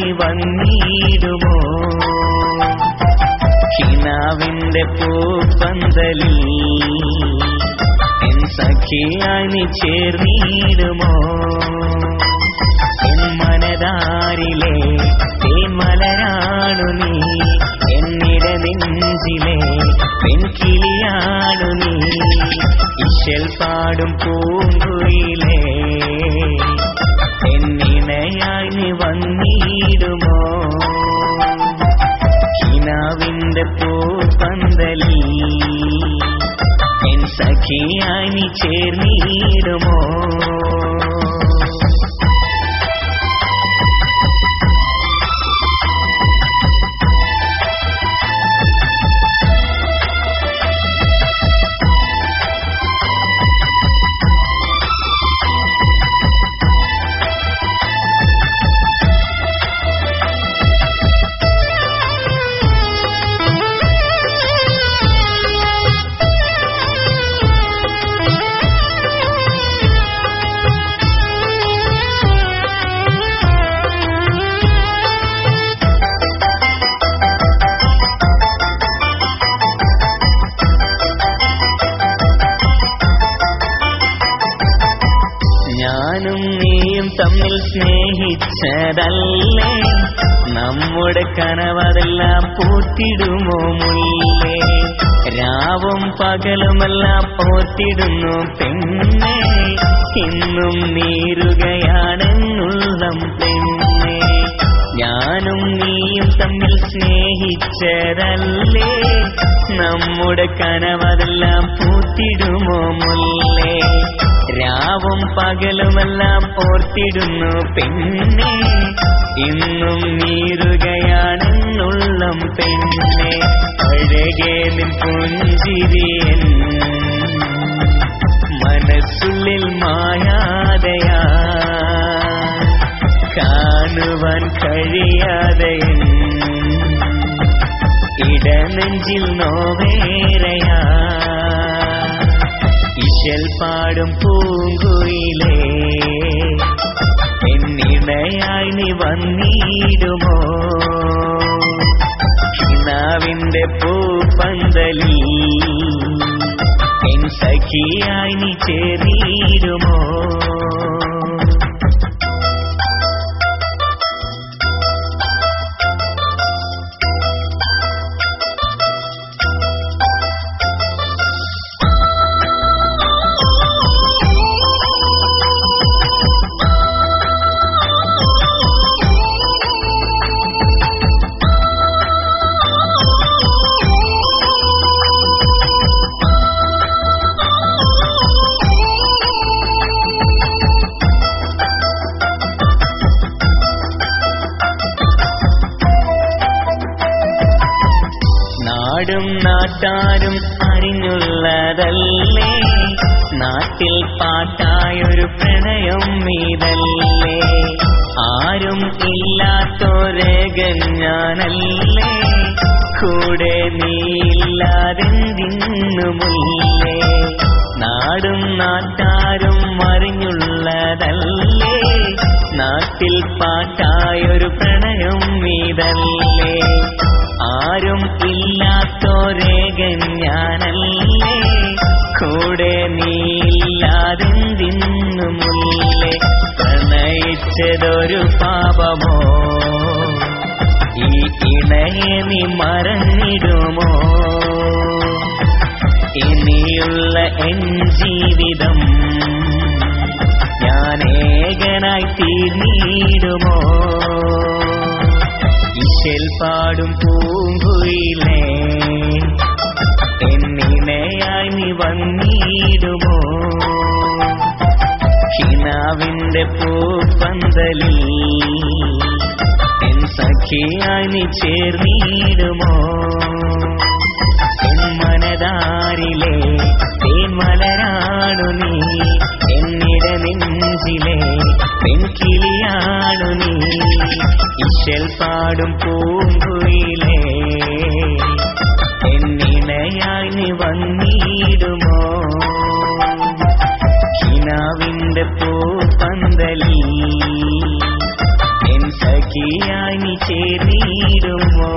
വന്നിടുമോ? ഹിനാവിന്റെ പൂപ്പന്തലി N സഖിയായി നീ ചേർന്നിടുമോ? N മനതാരിലെ തേന്മലരാണു നീ എന്നിട നെഞ്ചിലെ പെൺകിളിയാണു നീ. ഇശൽ പാടും പൂങ്കുയിലേ കിനാവിന്റെ പൂപ്പന്തലി. എൻ സഖിയായി ചേർന്നിടുമോ? സ്നേഹിച്ചതല്ലേ നമ്മുടെ കനവതെല്ലാം പൂത്തിടുമോ മുല്ലേ? രാവും പകലുമെല്ലാം പോത്തിടുന്നു പെണ്ണെ. ഇന്നും നീരുകയാണെന്നുള്ളം പെണ്ണെ. ഞാനും നീയും തമ്മിൽ സ്നേഹിച്ചതല്ലേ? നമ്മുടെ കനവതെല്ലാം പൂത്തിടുമോ മുല്ലേ? രാവും പകലുമെല്ലാം ഓർത്തിടുന്നു പെണ്ണെ. ഇന്നും നീറുകയാണെന്നുള്ളം പെണ്ണെ. അഴകേ നിൻ പുഞ്ചിരിയൻ മനസ്സുള്ളിൽ മായാതയാ. കാണുവാൻ കഴിയാതയൻ ഇടനെഞ്ചിൽ നോവേറയാ. ഇശൽ പാടും പൂങ്കുയിലേ. എന്നിടയായി നീ വന്നിടുമോ? കിനാവിന്റെ പൂപ്പന്തലി. എൻ സഖിയായി നീ ചേർന്നിടുമോ നാടും നാട്ടാരും അറിഞ്ഞുള്ളതല്ലേ? നാട്ടിൽ പാട്ടായൊരു പ്രണയം മീതല്ലേ ആരും ഇല്ലാത്തൊരേകൻ ഞാനല്ലേ കൂടെ നീയില്ലാതെന്തിന്നുമില്ലേ? നാടും നാട്ടാരും അറിഞ്ഞുള്ളതല്ലേ? നാട്ടിൽ പാട്ടായൊരു പ്രണയം മീതല്ലേ ആരും ഇല്ലാത്തോരേകൻ ഞാനല്ലേ? കൂടെ നീയില്ലാതെന്തിന്നുമുല്ലേ? പ്രണയിച്ചതൊരു പാപമോ? ഈ ഇണയെ നീ മറന്നിടുമോ? ഇനിയുള്ള എൻ ജീവിതം ഞാൻ ഏകനായി തീർന്നിടുമോ? ഇശൽ പാടും പൂങ്കുയിലേ ഹിനാവിന്റെ പൂപ്പന്തലിൽ. എൻ സഖിയായി നീ ചേർന്നിടുമോ? എൻ മനതാരിലെ തേന്മലരാണു നീ. എന്നിട നെഞ്ചിലെ പെൺകിളിയാണു നീ. ഇശൽ പാടും പൂങ്കുയിലേ ചേർന്നിടുമോ